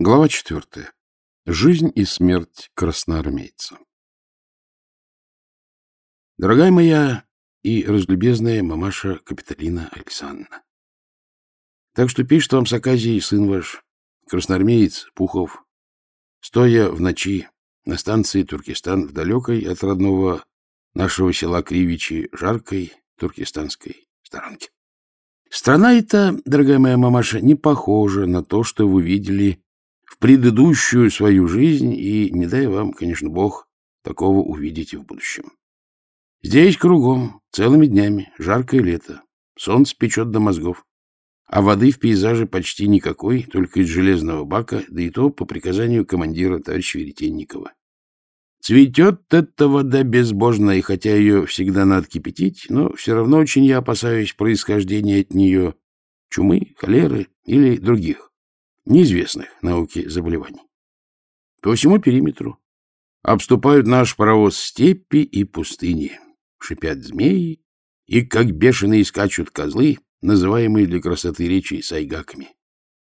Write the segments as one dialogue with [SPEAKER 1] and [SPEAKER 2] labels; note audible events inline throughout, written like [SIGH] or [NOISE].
[SPEAKER 1] Глава четвертая. Жизнь и смерть красноармейца. Дорогая моя и разлюбезная мамаша Капитолина Александровна, так что пишет вам с Аказией сын ваш, красноармеец Пухов, стоя в ночи на станции Туркестан в далекой от родного нашего села Кривичи жаркой туркестанской сторонке. Страна эта, дорогая моя мамаша, не похожа на то, что вы видели предыдущую свою жизнь, и не дай вам, конечно, Бог, такого увидите в будущем. Здесь кругом, целыми днями, жаркое лето, солнце печет до мозгов, а воды в пейзаже почти никакой, только из железного бака, да и то по приказанию командира товарища Веретенникова. Цветет эта вода безбожно, и хотя ее всегда надо кипятить, но все равно очень я опасаюсь происхождения от нее чумы, холеры или других неизвестных науке заболеваний. По всему периметру обступают наш паровоз степи и пустыни, шипят змеи, и как бешеные скачут козлы, называемые для красоты речи сайгаками.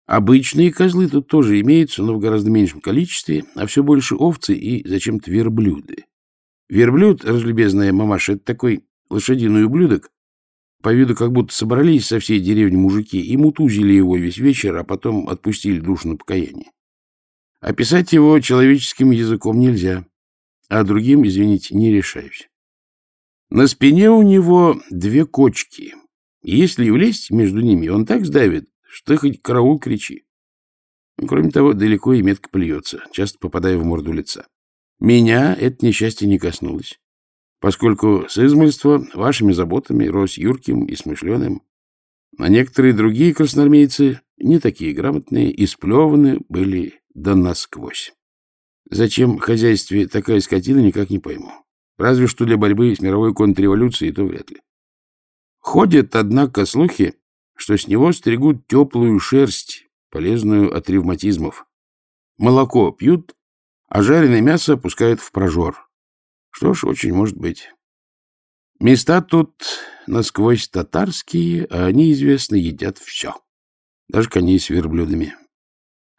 [SPEAKER 1] Обычные козлы тут тоже имеются, но в гораздо меньшем количестве, а все больше овцы и зачем-то верблюды. Верблюд, разлюбезная мамаша, это такой лошадиный ублюдок, по виду как будто собрались со всей деревни мужики и мутузили его весь вечер, а потом отпустили душу на покаяние. Описать его человеческим языком нельзя, а другим, извините, не решаюсь. На спине у него две кочки. если влезть между ними, он так сдавит, что хоть караул кричи. Кроме того, далеко и метко плюется, часто попадая в морду лица. Меня это несчастье не коснулось поскольку с измольства вашими заботами рос юрким и смышленым, а некоторые другие красноармейцы, не такие грамотные, и сплеваны были до насквозь. Зачем в хозяйстве такая скотина, никак не пойму. Разве что для борьбы с мировой контрреволюцией, то вряд ли. Ходят, однако, слухи, что с него стригут теплую шерсть, полезную от ревматизмов. Молоко пьют, а жареное мясо пускают в прожор. Что ж, очень может быть. Места тут насквозь татарские, а они, известно, едят все. Даже коней с верблюдами.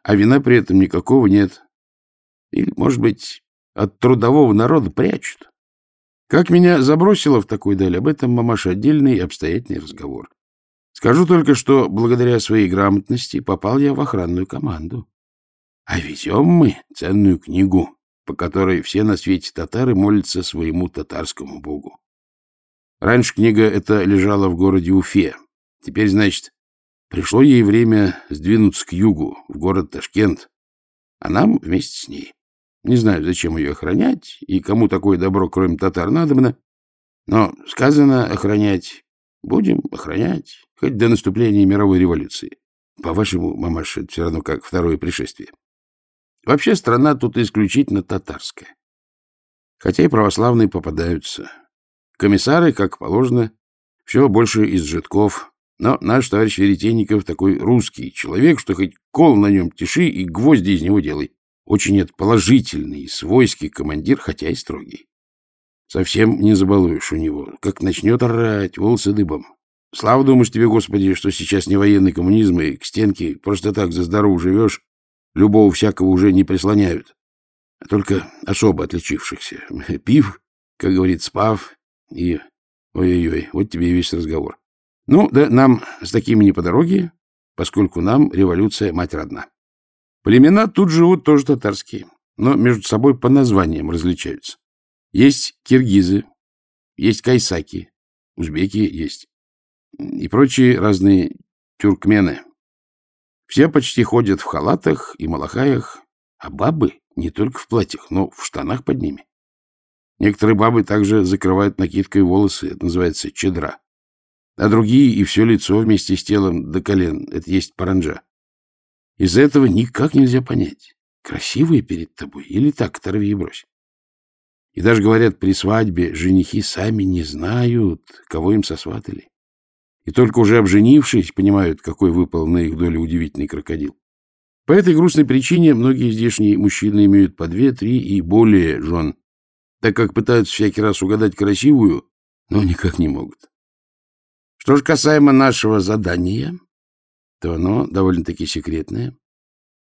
[SPEAKER 1] А вина при этом никакого нет. Или, может быть, от трудового народа прячут. Как меня забросило в такой даль, об этом, мамаша, отдельный и обстоятельный разговор. Скажу только, что благодаря своей грамотности попал я в охранную команду. А везем мы ценную книгу по которой все на свете татары молятся своему татарскому богу. Раньше книга эта лежала в городе Уфе. Теперь, значит, пришло ей время сдвинуться к югу, в город Ташкент, а нам вместе с ней. Не знаю, зачем ее охранять и кому такое добро, кроме татар, надобно, но сказано охранять. Будем охранять, хоть до наступления мировой революции. По-вашему, мамаша, это все равно как второе пришествие. Вообще страна тут исключительно татарская. Хотя и православные попадаются. Комиссары, как положено, все больше из житков. Но наш товарищ Веретенников такой русский человек, что хоть кол на нем тиши и гвозди из него делай. Очень это положительный, свойский командир, хотя и строгий. Совсем не забалуешь у него. Как начнет орать, волосы дыбом. Слава думаешь тебе, Господи, что сейчас не военный коммунизм, и к стенке просто так за здорово живешь, Любого всякого уже не прислоняют, а только особо отличившихся. [LAUGHS] Пив, как говорит, спав, и... Ой-ой-ой, вот тебе и весь разговор. Ну, да нам с такими не по дороге, поскольку нам революция мать родна. Племена тут живут тоже татарские, но между собой по названиям различаются. Есть киргизы, есть кайсаки, узбеки есть, и прочие разные тюркмены, все почти ходят в халатах и малахаях, а бабы не только в платьях, но в штанах под ними. Некоторые бабы также закрывают накидкой волосы, это называется чедра. А другие и все лицо вместе с телом до колен, это есть паранджа. Из этого никак нельзя понять, красивые перед тобой или так, оторви и брось. И даже, говорят, при свадьбе женихи сами не знают, кого им сосватали и только уже обженившись, понимают, какой выпал на их долю удивительный крокодил. По этой грустной причине многие здешние мужчины имеют по две, три и более жен, так как пытаются всякий раз угадать красивую, но никак не могут. Что же касаемо нашего задания, то оно довольно-таки секретное.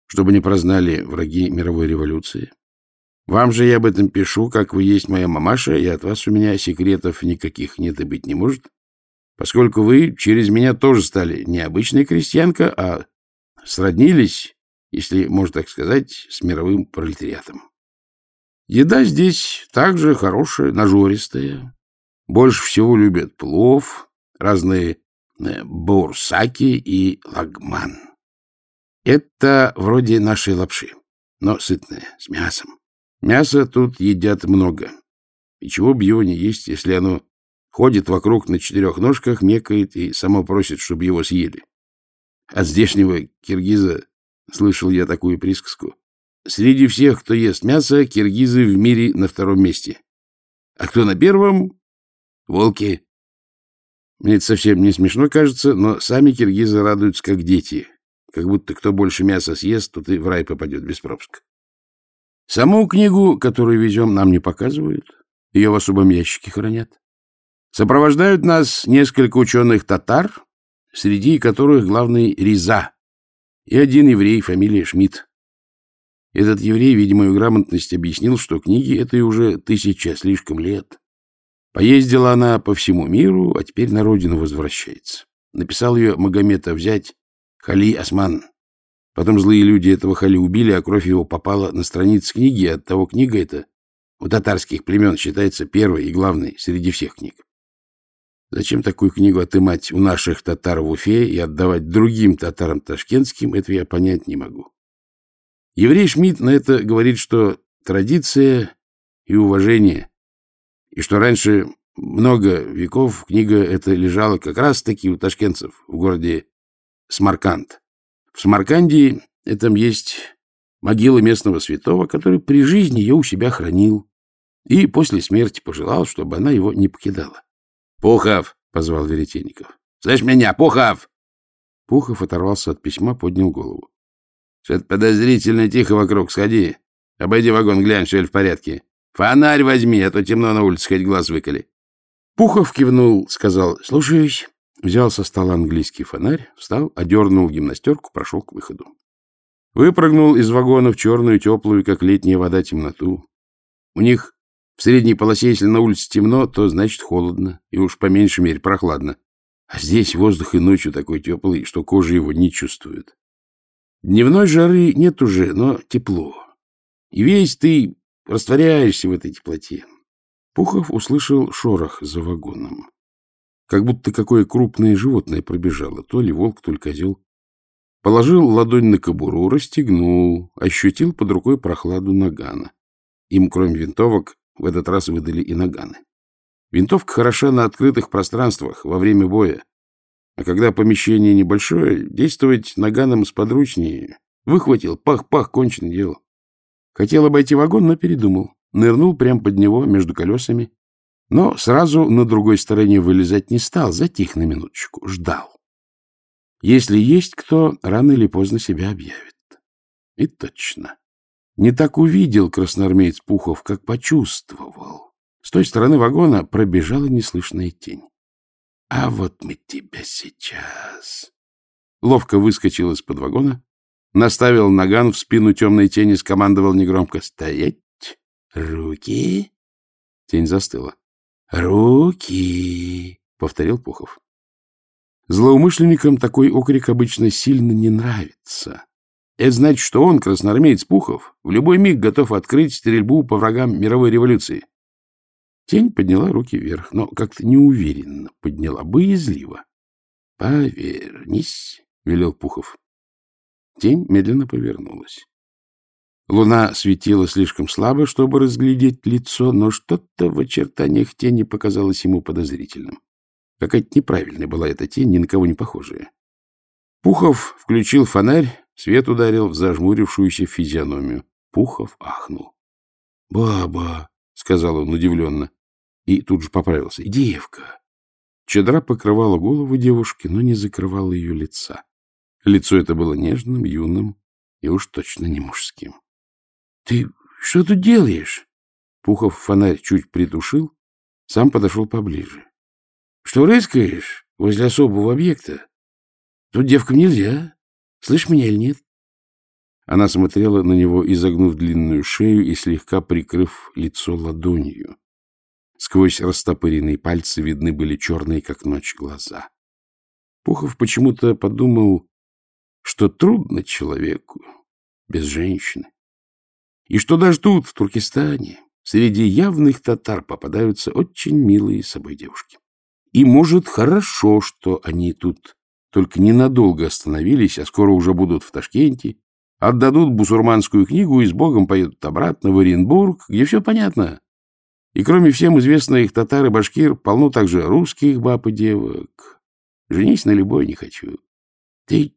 [SPEAKER 1] чтобы не прознали враги мировой революции. Вам же я об этом пишу, как вы есть моя мамаша, и от вас у меня секретов никаких нет и быть не может, поскольку вы через меня тоже стали не обычной крестьянка, а сроднились, если можно так сказать, с мировым пролетариатом. Еда здесь также хорошая, нажористая. Больше всего любят плов, разные э, бурсаки и лагман. Это вроде нашей лапши, но сытная, с мясом. Мяса тут едят много. И чего бы его не есть, если оно ходит вокруг на четырех ножках, мекает и само просит, чтобы его съели. От здешнего киргиза слышал я такую присказку. Среди всех, кто ест мясо, киргизы в мире на втором месте. А кто на первом? Волки. Мне это совсем не смешно кажется, но сами киргизы радуются как дети. Как будто кто больше мяса съест, тот и в рай попадет без пропуска. Саму книгу, которую везем, нам не показывают. Ее в особом ящике хранят. Сопровождают нас несколько ученых-татар, среди которых главный Риза и один еврей, фамилия Шмидт. Этот еврей, видимо, грамотность объяснил, что книги этой уже тысяча слишком лет. Поездила она по всему миру, а теперь на родину возвращается. Написал ее Магомета взять Хали Осман, Потом злые люди этого Хали убили, а кровь его попала на страницы книги, и оттого книга эта у татарских племен считается первой и главной среди всех книг. Зачем такую книгу отымать у наших татар в Уфе и отдавать другим татарам ташкентским, это я понять не могу. Еврей Шмидт на это говорит, что традиция и уважение, и что раньше много веков книга эта лежала как раз-таки у ташкентцев в городе Смарканд. В Самарканде этом есть могила местного святого, который при жизни ее у себя хранил и после смерти пожелал, чтобы она его не покидала. — Пухов! — позвал Веретенников. — Слышь меня, Пухов! Пухов оторвался от письма, поднял голову. — Что-то подозрительно тихо вокруг, сходи. Обойди вагон, глянь, все ли в порядке. Фонарь возьми, а то темно на улице, хоть глаз выколи. Пухов кивнул, сказал «Слушаюсь» Взял со стола английский фонарь, встал, одернул гимнастерку, прошел к выходу. Выпрыгнул из вагона в черную, теплую, как летняя вода, темноту. У них в средней полосе, если на улице темно, то значит холодно, и уж по меньшей мере прохладно. А здесь воздух и ночью такой теплый, что кожа его не чувствует. Дневной жары нет уже, но тепло. И весь ты растворяешься в этой теплоте. Пухов услышал шорох за вагоном как будто какое крупное животное пробежало, то ли волк, то ли козел. Положил ладонь на кобуру, расстегнул, ощутил под рукой прохладу нагана. Им, кроме винтовок, в этот раз выдали и наганы. Винтовка хороша на открытых пространствах во время боя, а когда помещение небольшое, действовать наганом сподручнее. Выхватил, пах-пах, кончено дело. Хотел обойти вагон, но передумал. Нырнул прямо под него, между колесами, но сразу на другой стороне вылезать не стал, затих на минуточку, ждал. Если есть кто, рано или поздно себя объявит. И точно. Не так увидел красноармеец Пухов, как почувствовал. С той стороны вагона пробежала неслышная тень. А вот мы тебя сейчас... Ловко выскочил из-под вагона, наставил наган в спину темной тени, скомандовал негромко «Стоять! Руки!» Тень застыла. «Руки!» — повторил Пухов. Злоумышленникам такой окрик обычно сильно не нравится. Это значит, что он, красноармеец Пухов, в любой миг готов открыть стрельбу по врагам мировой революции. Тень подняла руки вверх, но как-то неуверенно подняла, боязливо. — Повернись, — велел Пухов. Тень медленно повернулась. Луна светила слишком слабо, чтобы разглядеть лицо, но что-то в очертаниях тени показалось ему подозрительным. Какая-то неправильная была эта тень, ни на кого не похожая. Пухов включил фонарь, свет ударил в зажмурившуюся физиономию. Пухов ахнул. — Баба, — сказал он удивленно, и тут же поправился. — Девка. Чадра покрывала голову девушки, но не закрывала ее лица. Лицо это было нежным, юным и уж точно не мужским. — Ты что тут делаешь? Пухов фонарь чуть притушил, сам подошел поближе. — Что рыскаешь возле особого объекта? Тут девкам нельзя. Слышь меня или нет? Она смотрела на него, изогнув длинную шею и слегка прикрыв лицо ладонью. Сквозь растопыренные пальцы видны были черные, как ночь, глаза. Пухов почему-то подумал, что трудно человеку без женщины. И что даже тут, в Туркестане, среди явных татар попадаются очень милые собой девушки. И, может, хорошо, что они тут только ненадолго остановились, а скоро уже будут в Ташкенте, отдадут бусурманскую книгу и с Богом поедут обратно в Оренбург, где все понятно. И кроме всем известных татар и башкир, полно также русских баб и девок. Женись на любой не хочу. — Ты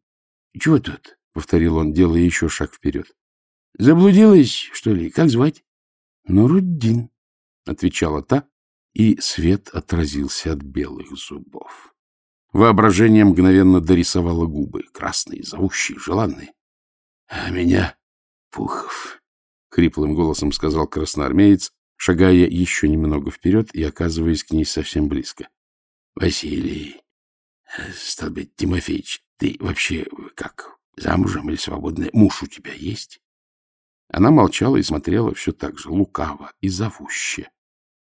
[SPEAKER 1] чего тут? — повторил он, делая еще шаг вперед. — Заблудилась, что ли? Как звать? — Нуруддин, — отвечала та, и свет отразился от белых зубов. Воображение мгновенно дорисовало губы, красные, зовущие, желанные. — А меня Пухов, — хриплым голосом сказал красноармеец, шагая еще немного вперед и оказываясь к ней совсем близко. — Василий, стал быть, Тимофеич, ты вообще как, замужем или свободная? Муж у тебя есть? Она молчала и смотрела все так же, лукаво и зовуще.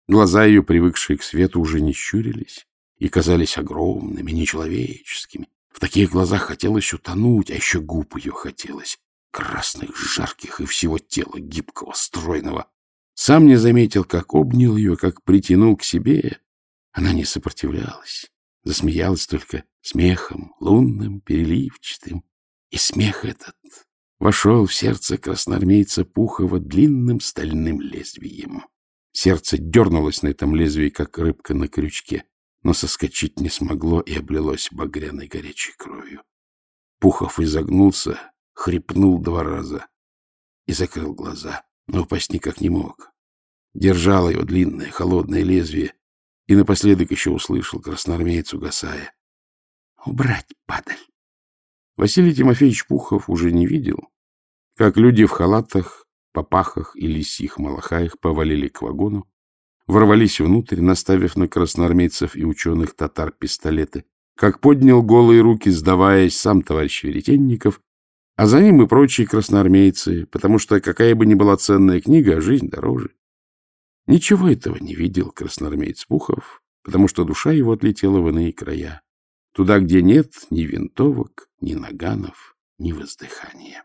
[SPEAKER 1] Глаза ее, привыкшие к свету, уже не щурились и казались огромными, нечеловеческими. В таких глазах хотелось утонуть, а еще губ ее хотелось, красных, жарких и всего тела гибкого, стройного. Сам не заметил, как обнял ее, как притянул к себе. Она не сопротивлялась, засмеялась только смехом, лунным, переливчатым. И смех этот вошел в сердце красноармейца Пухова длинным стальным лезвием. Сердце дернулось на этом лезвии, как рыбка на крючке, но соскочить не смогло и облилось багряной горячей кровью. Пухов изогнулся, хрипнул два раза и закрыл глаза, но упасть никак не мог. Держало его длинное, холодное лезвие, и напоследок еще услышал красноармеец, угасая. — Убрать, падаль! Василий Тимофеевич Пухов уже не видел, как люди в халатах, попахах и лисьих малахаях повалили к вагону, ворвались внутрь, наставив на красноармейцев и ученых татар пистолеты, как поднял голые руки, сдаваясь сам товарищ Веретенников, а за ним и прочие красноармейцы, потому что какая бы ни была ценная книга, жизнь дороже. Ничего этого не видел красноармеец Пухов, потому что душа его отлетела в иные края, туда, где нет ни винтовок, ни наганов, ни воздыхания.